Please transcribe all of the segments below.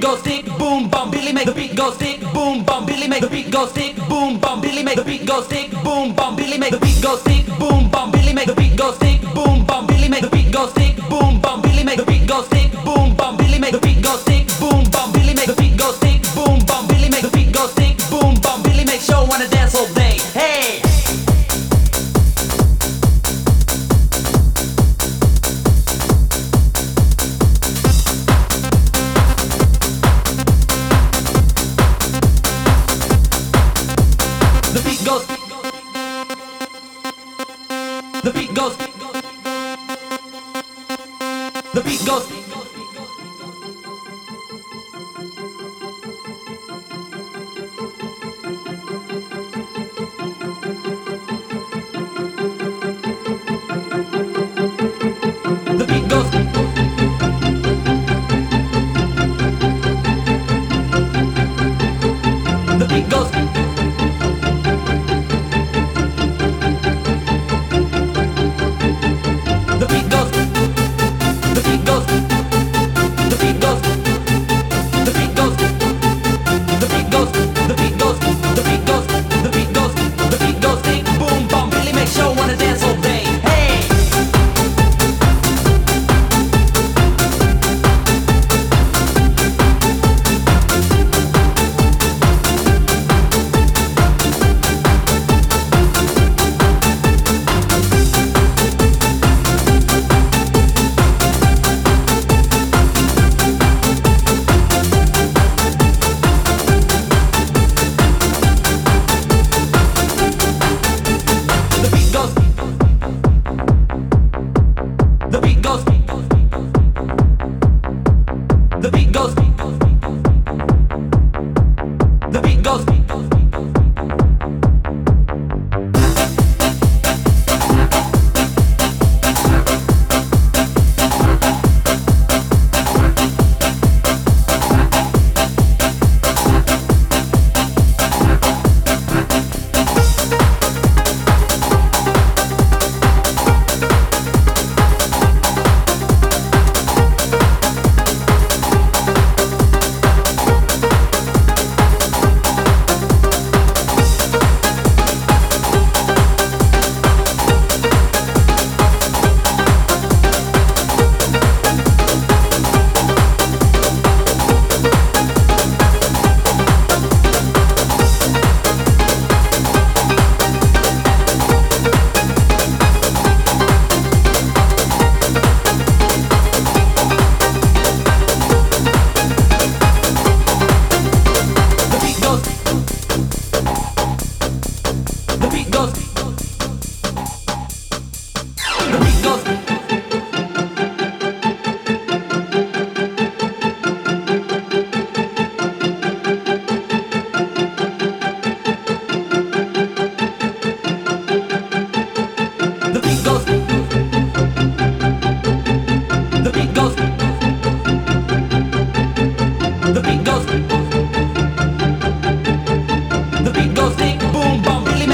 go stick boom bum Billy make the beat go stick boom bum Billy make the beat go stick boom bum Billy make the beat go stick boom bum Billy make the beat go stick boom bum Billy make the beat go stick boom bum Billy make the beat go stick boom bum Billy make the beat go stick The beat goes. The beat goes.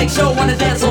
make sure wanna dance